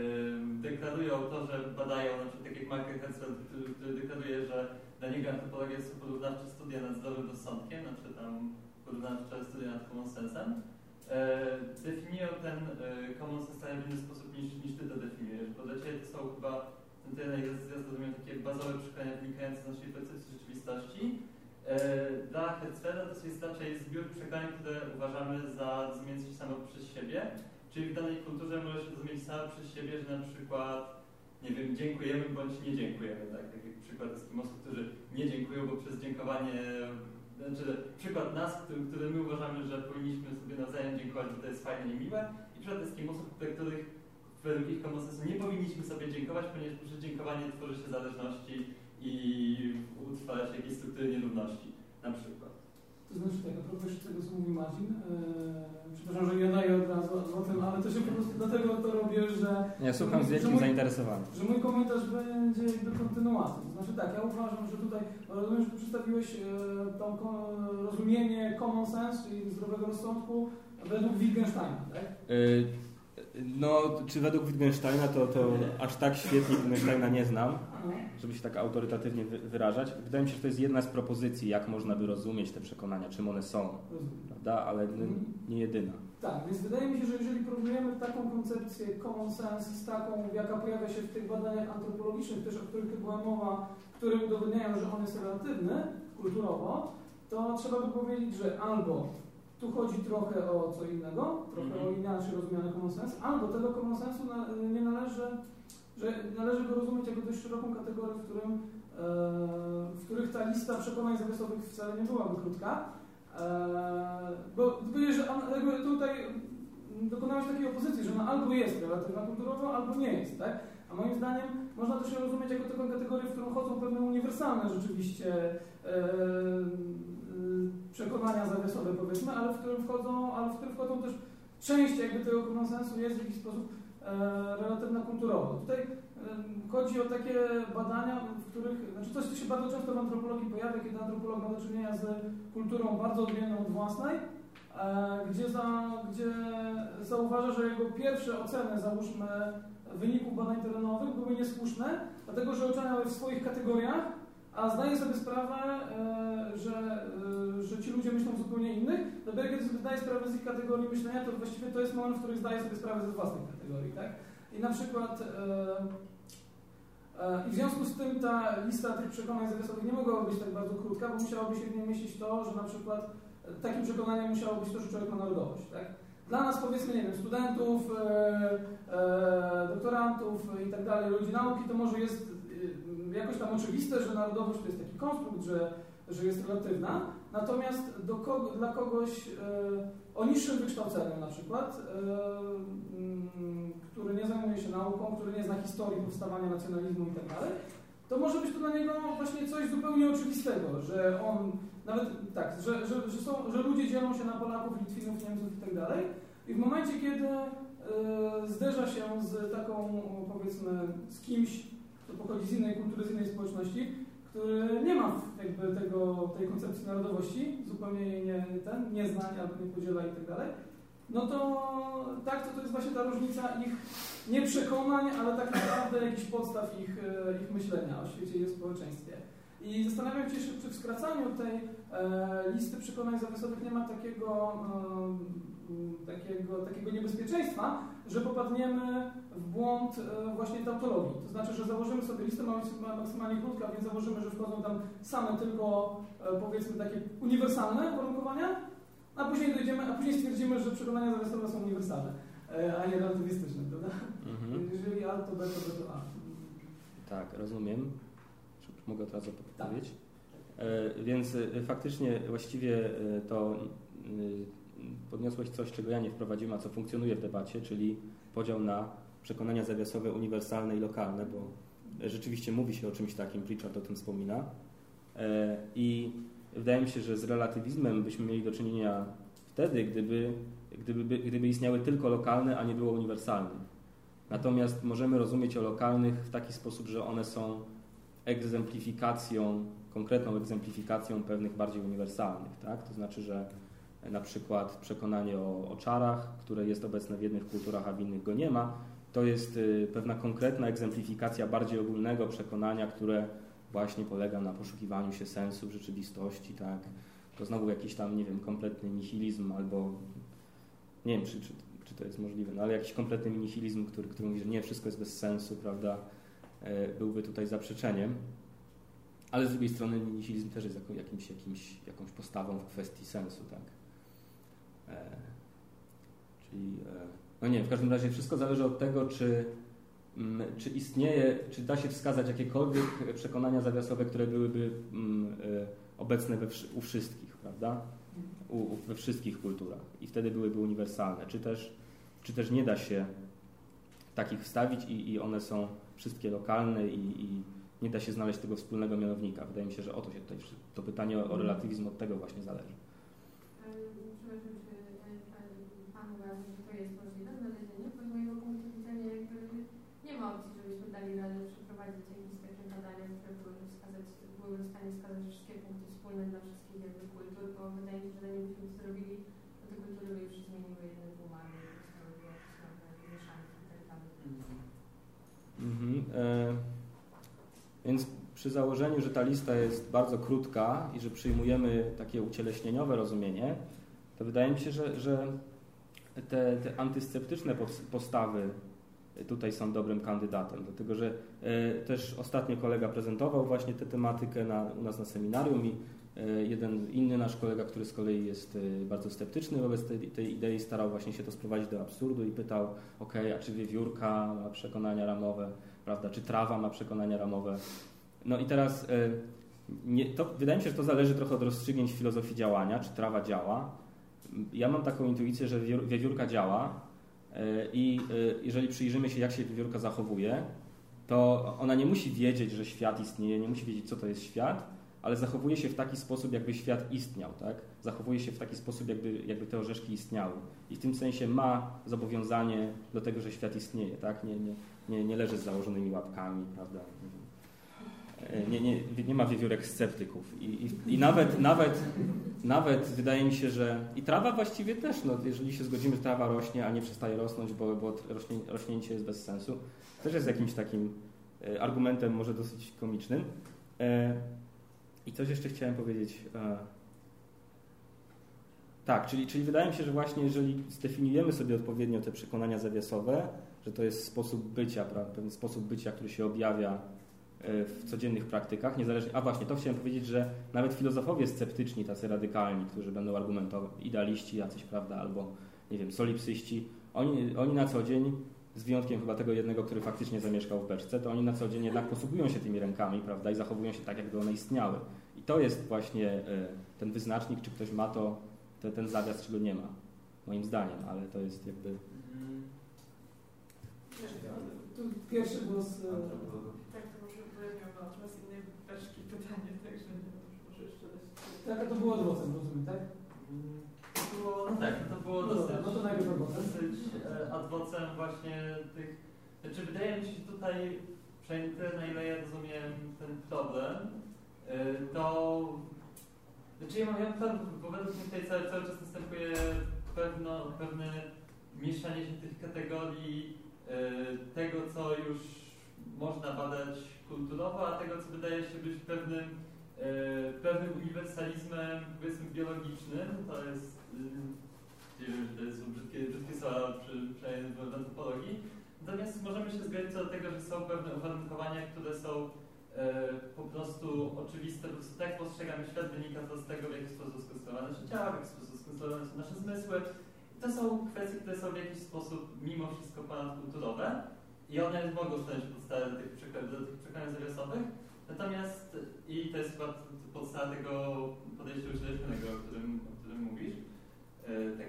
deklarują to, że badają, na przykład tak jak Michael Herzfeld, który, który deklaruje, że dla niego antropologia jest porównawcze studia nad zdrowym rozsądkiem, znaczy tam porównawcze studia nad common sensem, definiują ten e, common w inny sposób niż, niż ty to definiujesz, bo dla ciebie to są chyba, no to ja, zrozumiałem takie bazowe przekonania wynikające z naszej percepcji rzeczywistości. E, dla Herzfeda to jest raczej zbiór przekonań, które uważamy za rozumiejące się samo przez siebie, czyli w danej kulturze może się rozumieć samo przez siebie, że na przykład, nie wiem, dziękujemy bądź nie dziękujemy, tak? Tak jak przykład Eskimosów, którzy nie dziękują, bo przez dziękowanie znaczy przykład nas, który, który my uważamy, że powinniśmy sobie nawzajem dziękować, bo to jest fajne i miłe i przykład Eskimosów, dla których według ich sensu nie powinniśmy sobie dziękować, ponieważ przez dziękowanie tworzy się zależności i utrwala się jakieś struktury nierówności, na przykład. To znaczy tak, a propos tego, co mówi Marcin, yy, przepraszam, że nie daję od razu o tym, ale to się po prostu dlatego to robię, że, Ja słucham z wielkim zainteresowaniem. że mój komentarz będzie jakby kontynuacją. To znaczy tak, ja uważam, że tutaj, rozumiem, że przedstawiłeś e, tą ko- rozumienie common sense, czyli zdrowego rozsądku według Wittgensteina, tak? Y, No, czy według Wittgensteina, to, to aż tak świetnie Wittgensteina nie znam, żeby się tak autorytatywnie wy- wyrażać. Wydaje mi się, że to jest jedna z propozycji, jak można by rozumieć te przekonania, czym one są, Rozumiem. prawda? Ale n- nie jedyna. Tak, więc wydaje mi się, że jeżeli porównujemy taką koncepcję common sense z taką, jaka pojawia się w tych badaniach antropologicznych, też o których tu była mowa, które udowodniają, że on jest relatywny kulturowo, to trzeba by powiedzieć, że albo tu chodzi trochę o co innego, trochę Mhm. o inaczej rozumiany common sense, albo tego common sensu na, nie należy, że należy go rozumieć jako dość szeroką kategorię, w, którym, e, w których ta lista przekonań zakresowych wcale nie byłaby krótka. Eee, bo wiesz, że on- jakby tutaj dokonałeś takiej opozycji, że ona albo jest relatywna kulturowo, albo nie jest, tak? A moim zdaniem można to się rozumieć jako taką kategorię, w którą chodzą pewne uniwersalne rzeczywiście e, e, przekonania zawiasowe powiedzmy, ale w którym wchodzą, ale w którym wchodzą też część jakby tego common sensu jest w jakiś sposób e, relatywna kulturowo. Tutaj chodzi o takie badania, w których, znaczy coś, co się bardzo często w antropologii pojawia, kiedy antropolog ma do czynienia z kulturą bardzo odmienną od własnej, e, gdzie, za, gdzie zauważa, że jego pierwsze oceny, załóżmy, wyników badań terenowych były niesłuszne, dlatego że oceniał je w swoich kategoriach, a zdaje sobie sprawę, e, że, e, że ci ludzie myślą zupełnie innych. Dopiero kiedy sobie zdaje sprawę z ich kategorii myślenia, to właściwie to jest moment, w którym zdaje sobie sprawę ze własnej kategorii. Tak? I na przykład e, i w związku z tym ta lista tych przekonań zawiasowych nie mogłaby być tak bardzo krótka, bo musiałoby się w niej mieścić to, że na przykład takim przekonaniem musiało być to, że człowiek ma narodowość. Tak? Dla nas powiedzmy, nie wiem, studentów, doktorantów i tak dalej, ludzi nauki, to może jest jakoś tam oczywiste, że narodowość to jest taki konstrukt, że że jest relatywna, natomiast do kogo, dla kogoś o niższym wykształceniu na przykład, mm, który nie zajmuje się nauką, który nie zna historii powstawania nacjonalizmu i tak to może być to dla niego właśnie coś zupełnie oczywistego, że on, nawet tak, że, że, że, są, że ludzie dzielą się na Polaków, Litwinów, Niemców i tak. I w momencie, kiedy y, zderza się z taką, powiedzmy, z kimś, kto pochodzi z innej kultury, z innej społeczności, który nie ma jakby tego, tej koncepcji narodowości, zupełnie jej nie, ten, nie zna albo nie podziela i tak dalej, no to tak, to, to jest właśnie ta różnica ich nie przekonań, ale tak naprawdę jakichś podstaw ich, e, ich myślenia o świecie i o społeczeństwie. I zastanawiam się, czy w skracaniu tej e, listy przekonań zamysłowych nie ma takiego, e, takiego, takiego niebezpieczeństwa, że popadniemy w błąd e, właśnie tautologii. To znaczy, że założymy sobie listę, ma maksymalnie krótka, więc założymy, że wchodzą tam same tylko e, powiedzmy takie uniwersalne warunkowania, a później dojdziemy, a później stwierdzimy, że przekonania zawiasowe są uniwersalne, e, a nie relatywistyczne, prawda? Mhm. Jeżeli A, to B, to B, to A. Tak, rozumiem. Mogę od razu podpowiedzieć? Tak. Więc faktycznie właściwie to podniosłeś coś, czego ja nie wprowadziłem, a co funkcjonuje w debacie, czyli podział na przekonania zawiasowe uniwersalne i lokalne, bo rzeczywiście mówi się o czymś takim, Richard o tym wspomina. I wydaje mi się, że z relatywizmem byśmy mieli do czynienia wtedy, gdyby, gdyby, gdyby istniały tylko lokalne, a nie było uniwersalnych. Natomiast możemy rozumieć o lokalnych w taki sposób, że one są egzemplifikacją, konkretną egzemplifikacją pewnych bardziej uniwersalnych. Tak? To znaczy, że na przykład przekonanie o, o czarach, które jest obecne w jednych kulturach, a w innych go nie ma, to jest y, pewna konkretna egzemplifikacja bardziej ogólnego przekonania, które właśnie polega na poszukiwaniu się sensu w rzeczywistości, tak? To znowu jakiś tam, nie wiem, kompletny nihilizm albo nie wiem, czy, czy, czy to jest możliwe, no ale jakiś kompletny nihilizm, który, który mówi, że nie, wszystko jest bez sensu, prawda, e, byłby tutaj zaprzeczeniem. Ale z drugiej strony nihilizm też jest jakimś, jakimś, jakąś postawą w kwestii sensu, tak. E, czyli, e, no nie, w każdym razie wszystko zależy od tego, czy Mm, czy istnieje, czy da się wskazać jakiekolwiek przekonania zawiasowe, które byłyby mm, e, obecne we, u wszystkich, prawda? U, we wszystkich kulturach i wtedy byłyby uniwersalne. Czy też, czy też nie da się takich wstawić i, i one są wszystkie lokalne i, i, nie da się znaleźć tego wspólnego mianownika. Wydaje mi się, że o to się tutaj, to pytanie o relatywizm od tego właśnie zależy. Więc przy założeniu, że ta lista jest bardzo krótka i że przyjmujemy takie ucieleśnieniowe rozumienie, to wydaje mi się, że, że te, te antysceptyczne postawy tutaj są dobrym kandydatem, dlatego że e, też ostatnio kolega prezentował właśnie tę tematykę na, u nas na seminarium i e, jeden inny nasz kolega, który z kolei jest bardzo sceptyczny wobec tej, tej idei, starał właśnie się to sprowadzić do absurdu i pytał, ok, a czy wiewiórka ma przekonania ramowe, prawda, czy trawa ma przekonania ramowe. No i teraz e, nie, to, wydaje mi się, że to zależy trochę od rozstrzygnięć filozofii działania, czy trawa działa. Ja mam taką intuicję, że wiewiórka działa e, i e, jeżeli przyjrzymy się, jak się wiewiórka zachowuje, to ona nie musi wiedzieć, że świat istnieje, nie musi wiedzieć, co to jest świat, ale zachowuje się w taki sposób, jakby świat istniał, tak? Zachowuje się w taki sposób, jakby, jakby te orzeszki istniały. I w tym sensie ma zobowiązanie do tego, że świat istnieje, tak? Nie, nie, nie, nie leży z założonymi łapkami, prawda? Nie, nie, nie ma wiewiórek sceptyków. I, i, i nawet, nawet, nawet wydaje mi się, że i trawa właściwie też, no, jeżeli się zgodzimy, że trawa rośnie, a nie przestaje rosnąć, bo, bo rośnie, rośnięcie jest bez sensu, też jest jakimś takim e, argumentem może dosyć komicznym. E, I coś jeszcze chciałem powiedzieć. Tak, czyli, czyli wydaje mi się, że właśnie jeżeli zdefiniujemy sobie odpowiednio te przekonania zawiasowe, że to jest sposób bycia, pewien sposób bycia, który się objawia e, w codziennych praktykach, niezależnie. A właśnie, to chciałem powiedzieć, że nawet filozofowie sceptyczni, tacy radykalni, którzy będą argumentować, idealiści jacyś, prawda, albo nie wiem, solipsyści, oni, oni na co dzień, z wyjątkiem chyba tego jednego, który faktycznie zamieszkał w beczce, to oni na co dzień jednak posługują się tymi rękami, prawda, i zachowują się tak, jakby one istniały. I I to jest właśnie e, ten wyznacznik, czy ktoś ma to, te, ten zawias, czy go nie ma. Moim zdaniem, ale to jest jakby... Mm, Tu pierwszy głos. e, Tak, to może natomiast z innej beczki pytanie, także może jeszcze. Tak, a to było odwrotem, rozumiem, tak? to było, no tak, to było No dosyć, no to najpierw adwocem. dosyć e, adwocem właśnie tych... Znaczy wydaje mi się, że tutaj, przynajmniej na ile ja rozumiem ten problem, e, to... Znaczy ja mam, ja problem, bo według mnie tutaj cały, cały czas następuje pewno, pewne mieszanie się tych kategorii e, tego, co już można badać kulturowo, a tego, co wydaje się być pewnym, e, pewnym uniwersalizmem, powiedzmy, biologicznym. To jest, e, nie wiem, to jest brzydkie, brzydkie słowa przy, przynajmniej w antropologii. Natomiast możemy się zgodzić co do tego, że są pewne uwarunkowania, które są po prostu oczywiste, po prostu tak postrzegamy świat, wynika to z tego, w jaki sposób skonstruowane nasze ciała, w jaki sposób skonstruowane są nasze zmysły. I to są kwestie, które są w jakiś sposób mimo wszystko ponadkulturowe i one mogą stanowić podstawę tych, do tych przekonań zawiasowych. Natomiast, i to jest chyba podstawa tego podejścia użytecznego, o którym, o którym mówisz, e, tak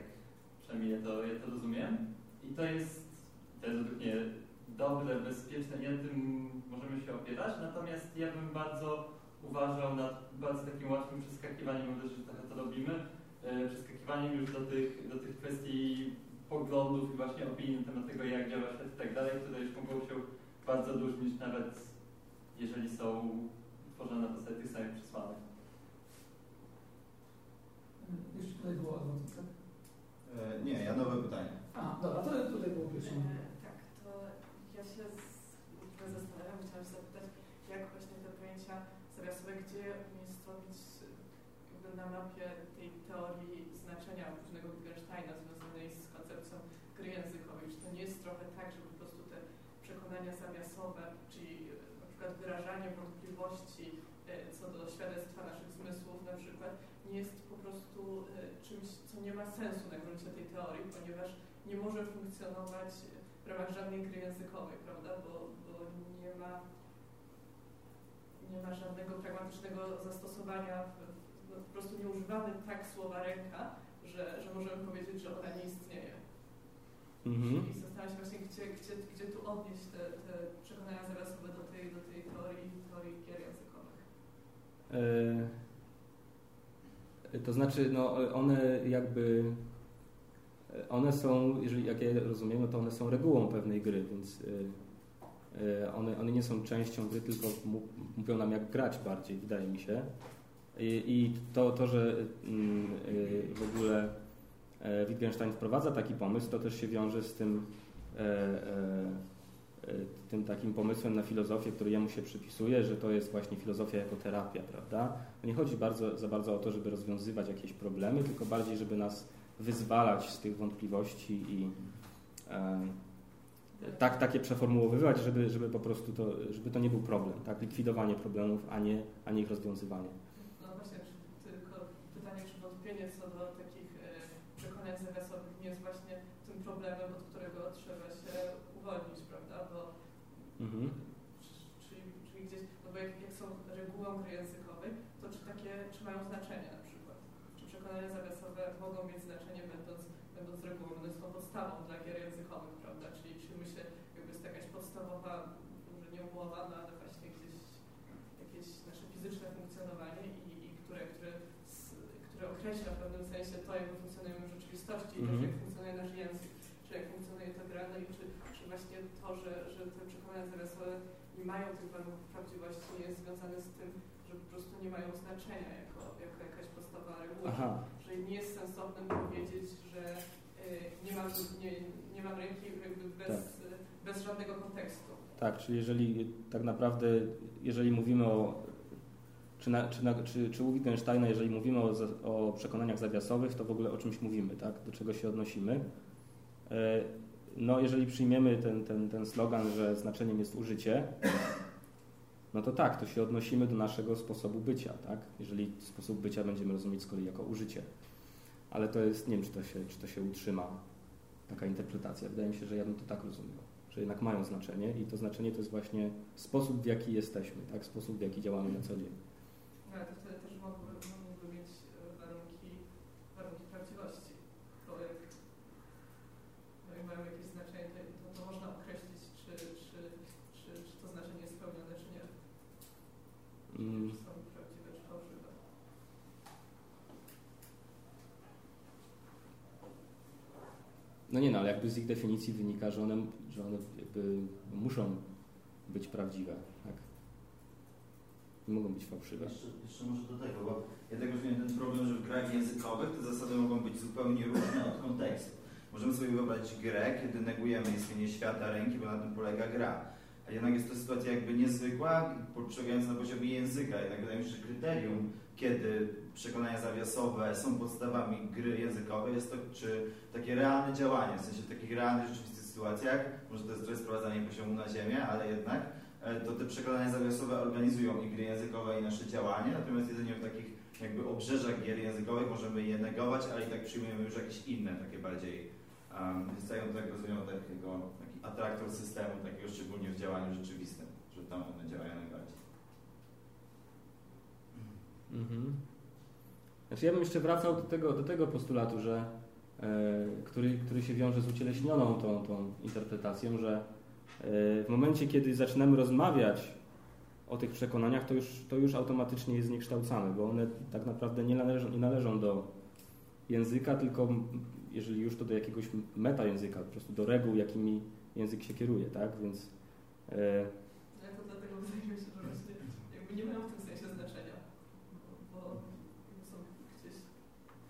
przynajmniej ja to, ja to rozumiem. I to jest, to jest według mnie dobre, bezpieczne, nie na tym możemy się opierać, natomiast ja bym bardzo uważał nad bardzo takim łatwym przeskakiwaniem, mam że trochę to robimy, e, przeskakiwaniem już do tych, do tych kwestii poglądów i właśnie opinii na temat tego, jak działa świat i tak dalej, które już mogą się bardzo różnić, nawet jeżeli są tworzone na podstawie tych samych przesłanek. Jeszcze tutaj było adwocem, tak? E, Nie, ja nowe pytanie. A, dobra, to tutaj było pierwsze. Ja się z, zastanawiam, chciałam się zapytać, jak właśnie te pojęcia zawiasowe, gdzie umiejscowić na mapie tej teorii znaczenia późnego Wittgensteina związanej z koncepcją gry językowej. Czy to nie jest trochę tak, że po prostu te przekonania zawiasowe, czyli na przykład wyrażanie wątpliwości e, co do świadectwa naszych zmysłów na przykład, nie jest po prostu e, czymś, co nie ma sensu na gruncie tej teorii, ponieważ nie może funkcjonować w ramach żadnej gry językowej, prawda? Bo, bo nie ma nie ma żadnego pragmatycznego zastosowania, w, no, po prostu nie używamy tak słowa ręka, że, że możemy powiedzieć, że ona nie istnieje. Mhm. I zastanawiam się właśnie, gdzie, gdzie, gdzie tu odnieść te, te przekonania zawiasowe do tej, do tej teorii, teorii gier językowych. E, To znaczy, no, one jakby. One są, jeżeli jak je rozumiemy, to one są regułą pewnej gry, więc e, e, one, one nie są częścią gry, tylko mówią nam jak grać bardziej, wydaje mi się. I, i to, to, że mm, e, w ogóle e, Wittgenstein wprowadza taki pomysł, to też się wiąże z tym, e, e, e, tym takim pomysłem na filozofię, który jemu się przypisuje, że to jest właśnie filozofia jako terapia, prawda? Nie chodzi bardzo, za bardzo o to, żeby rozwiązywać jakieś problemy, tylko bardziej, żeby nas wyzwalać z tych wątpliwości i tak, takie przeformułowywać, żeby, żeby po prostu to, żeby to nie był problem, tak? Likwidowanie problemów, a nie, a nie ich rozwiązywanie. No właśnie, tylko pytanie, czy wątpienie co do takich e, przekonań zawiasowych nie jest właśnie tym problemem, od którego trzeba się uwolnić, prawda? Bo Mhm. czyli, czyli gdzieś, no bo jak, jak są regułą gry językowej, to czy takie, czy mają znaczenie na przykład? Czy przekonania zawiasowe mogą mieć znaczenie będąc, będąc regułą, będąc tą podstawą dla gier językowych, prawda? Czyli, czyli myślę, jakby jest jakaś podstawowa, może nie umowa, no ale właśnie gdzieś jakieś nasze fizyczne funkcjonowanie i, i które, które, s, które określa w pewnym sensie to, jak my funkcjonujemy w rzeczywistości Mhm. też jak funkcjonuje nasz język, czy jak funkcjonuje ta gra, no i czy, czy właśnie to, że, że te przekonania zawiasowe nie mają tych warunków prawdziwości, nie jest związane z tym, że po prostu nie mają znaczenia jako, jako jakaś podstawowa reguła, Aha, że nie jest sensowne powiedzieć, że y, nie, mam, nie, nie mam ręki bez, y, bez żadnego kontekstu. tak, czyli jeżeli tak naprawdę, jeżeli mówimy o czy, na, czy, na, czy, czy u Wittgensteina, jeżeli mówimy o, o przekonaniach zawiasowych, to w ogóle o czymś mówimy, tak? Do czego się odnosimy. E, No, jeżeli przyjmiemy ten, ten, ten slogan, że znaczeniem jest użycie, no to tak, to się odnosimy do naszego sposobu bycia, tak? Jeżeli sposób bycia będziemy rozumieć z kolei jako użycie. Ale to jest, nie wiem, czy to się, czy to się utrzyma, taka interpretacja. Wydaje mi się, że ja bym to tak rozumiał, że jednak mają znaczenie i to znaczenie to jest właśnie sposób, w jaki jesteśmy, tak? Sposób, w jaki działamy na co dzień no, to wtedy też mogłyby, mogłyby mieć e, warunki, warunki prawdziwości projektu. No i mają jakieś znaczenie, to, to można określić, czy, czy, czy, czy to znaczenie jest spełnione, czy nie. Mm. Czy są mm. prawdziwe, czy fałszywe. No nie no, ale jakby z ich definicji wynika, że one, że one muszą być prawdziwe. Tak? Nie mogą być fałszywe. Jeszcze, jeszcze może do tego, bo ja tak rozumiem ten problem, że w grach językowych te zasady mogą być zupełnie różne od kontekstu. Możemy sobie wyobrazić grę, kiedy negujemy istnienie świata ręki, bo na tym polega gra. A jednak jest to sytuacja jakby niezwykła, postrzegając na poziomie języka. Jednak wydaje mi się, że kryterium, kiedy przekonania zawiasowe są podstawami gry językowej, jest to czy takie realne działanie, w sensie w takich realnych, rzeczywistych sytuacjach, może to jest trochę sprowadzanie poziomu na ziemię, ale jednak to te przekonania zawiasowe organizują i gry językowe i nasze działanie, natomiast jedynie w takich jakby obrzeżach gier językowych możemy je negować, ale i tak przyjmujemy już jakieś inne, takie bardziej um, stają tak rozumiem takiego, taki atraktor systemu, takiego szczególnie w działaniu rzeczywistym, że tam one działają najbardziej. Mhm. Znaczy ja bym jeszcze wracał do tego, do tego postulatu, że, e, który, który się wiąże z ucieleśnioną tą, tą interpretacją, że e, w momencie, kiedy zaczynamy rozmawiać o tych przekonaniach, to już, to już automatycznie je zniekształcamy, bo one tak naprawdę nie należą, nie należą do języka, tylko jeżeli już to do jakiegoś metajęzyka, po prostu do reguł, jakimi język się kieruje, tak? Więc e, Ja to dlatego że właśnie jakby nie mają w tym sensie znaczenia, bo, bo są gdzieś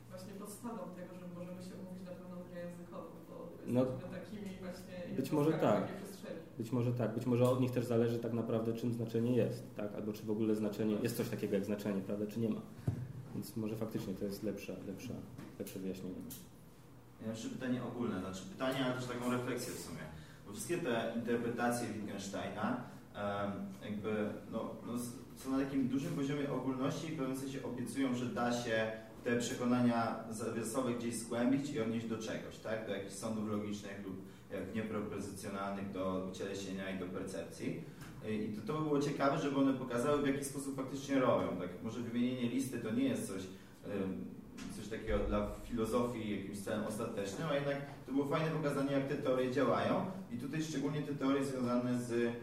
właśnie podstawą tego, że możemy się umówić na pewną grę językową, bo No, jesteśmy takimi właśnie być może jednostkami tak. takiej przestrzeni. Być może tak, być może od nich też zależy tak naprawdę, czym znaczenie jest, tak? Albo czy w ogóle znaczenie, jest coś takiego jak znaczenie, prawda, czy nie ma. Więc może faktycznie to jest lepsze, lepsze, lepsze wyjaśnienie. Ja jeszcze pytanie ogólne, znaczy pytanie, ale też taką refleksję w sumie. Bo wszystkie te interpretacje Wittgensteina jakby no, no, są na takim dużym poziomie ogólności i w pewnym sensie obiecują, że da się te przekonania zawiasowe gdzieś skłębić i odnieść do czegoś, tak? Do jakichś sądów logicznych lub jak nieproporcjonalnych do ucieleśnienia i do percepcji. I to, to by było ciekawe, żeby one pokazały, w jaki sposób faktycznie robią. Tak, może wymienienie listy to nie jest coś, coś takiego dla filozofii jakimś celem ostatecznym, a jednak to było fajne pokazanie, jak te teorie działają i tutaj szczególnie te teorie związane z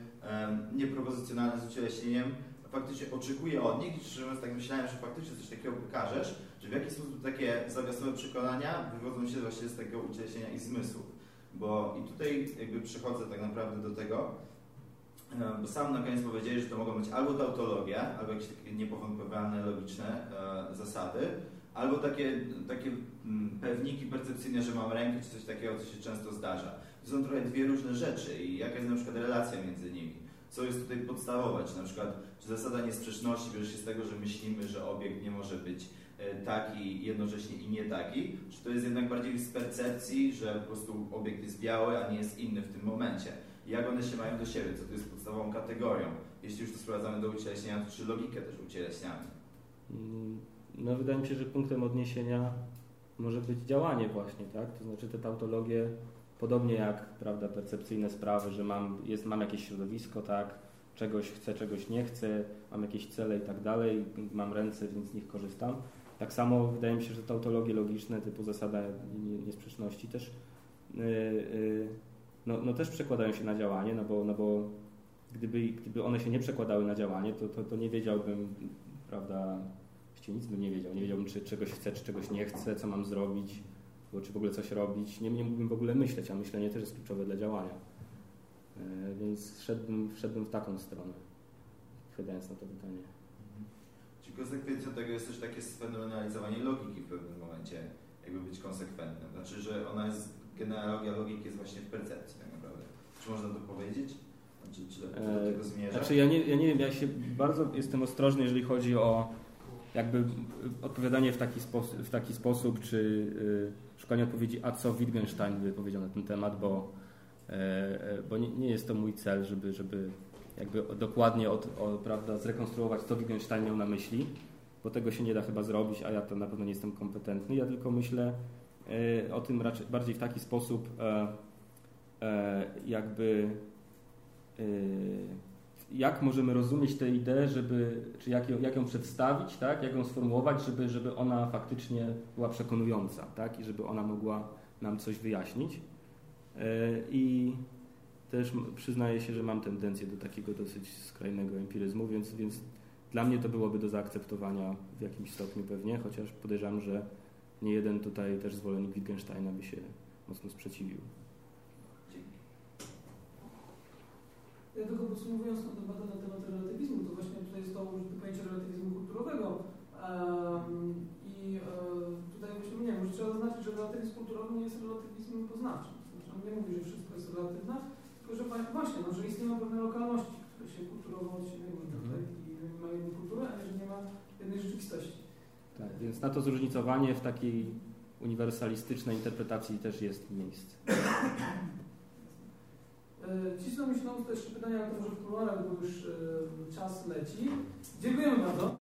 niepropozycjonalnym z ucieleśnieniem faktycznie oczekuję od nich szczerze tak myślałem, że faktycznie coś takiego pokażesz, że w jaki sposób takie zawiasowe przekonania wywodzą się właśnie z tego ucieleśnienia i zmysłów. Bo i tutaj jakby przychodzę tak naprawdę do tego, e, bo sam na koniec powiedzieli, że to mogą być albo tautologia, albo jakieś takie niepowątpliwane, logiczne e, zasady, albo takie, takie mm, pewniki percepcyjne, że mam rękę, czy coś takiego, co się często zdarza. To są trochę dwie różne rzeczy i jaka jest na przykład relacja między nimi. Co jest tutaj podstawowe, czy na przykład czy zasada niesprzeczności bierze się z tego, że myślimy, że obiekt nie może być taki jednocześnie i nie taki, czy to jest jednak bardziej z percepcji, że po prostu obiekt jest biały, a nie jest inny w tym momencie. Jak one się mają do siebie, co to jest podstawową kategorią. Jeśli już to sprowadzamy do ucieleśnienia, to czy logikę też ucieleśniamy. Mm, No wydaje mi się, że punktem odniesienia może być działanie właśnie, tak? To znaczy te tautologie, podobnie jak prawda, percepcyjne sprawy, że mam, jest, mam jakieś środowisko, tak? Czegoś chcę, czegoś nie chcę, mam jakieś cele i tak dalej, mam ręce, więc z nich korzystam. Tak samo wydaje mi się, że tautologie logiczne typu zasada nie- niesprzeczności też, yy, yy, no, no też przekładają się na działanie, no bo, no bo gdyby, gdyby one się nie przekładały na działanie, to, to, to nie wiedziałbym, prawda, właściwie nic bym nie wiedział. Nie wiedziałbym, czy czegoś chcę, czy czegoś nie chcę, co mam zrobić, bo czy w ogóle coś robić. Nie, nie mógłbym w ogóle myśleć, a myślenie też jest kluczowe dla działania. E, Więc szedłbym, wszedłbym w taką stronę, odpowiadając na to pytanie. Czy konsekwencją tego jest też takie sfenomenalizowanie logiki w pewnym momencie, jakby być konsekwentnym. Znaczy, że ona jest, genealogia logiki jest właśnie w percepcji tak naprawdę. Czy można to powiedzieć? Znaczy, czy, czy do E, tego zmierza? Znaczy ja nie, ja nie wiem, ja się bardzo jestem ostrożny, jeżeli chodzi o jakby odpowiadanie w taki, sposób, w taki sposób, czy y, szukanie odpowiedzi, a co Wittgenstein by powiedział na ten temat, bo, e, e, bo nie, nie jest to mój cel, żeby, żeby jakby dokładnie od, prawda, zrekonstruować, co Wittgenstein miał na myśli, bo tego się nie da chyba zrobić, a ja to na pewno nie jestem kompetentny. Ja tylko myślę e, o tym raczej bardziej w taki sposób, e, e, jakby jak możemy rozumieć tę ideę, żeby, czy jak ją, jak ją przedstawić, tak? jak ją sformułować, żeby, żeby ona faktycznie była przekonująca tak? i żeby ona mogła nam coś wyjaśnić. I też przyznaję się, że mam tendencję do takiego dosyć skrajnego empiryzmu, więc, więc dla mnie to byłoby do zaakceptowania w jakimś stopniu pewnie, chociaż podejrzewam, że nie jeden tutaj też zwolennik Wittgensteina by się mocno sprzeciwił. Ja tylko podsumowując tą debatę na temat relatywizmu, to właśnie tutaj jest to użyte pojęcie relatywizmu kulturowego i um, tutaj właśnie nie wiem, trzeba zaznaczyć, że relatywizm kulturowy nie jest relatywizmem poznawczym. Znaczy on nie mówi, że wszystko jest relatywne, tylko że właśnie, no, że istnieją pewne lokalności, które się kulturowo od siebie różnią, Mhm. tak? I ma jedną kulturę, a nie, że nie ma jednej rzeczywistości. Tak, więc na to zróżnicowanie w takiej uniwersalistycznej interpretacji też jest miejsce. E, Cisną mi się na usta jeszcze pytania, ale to może w kuluarach, bo już e, czas leci. Dziękujemy bardzo.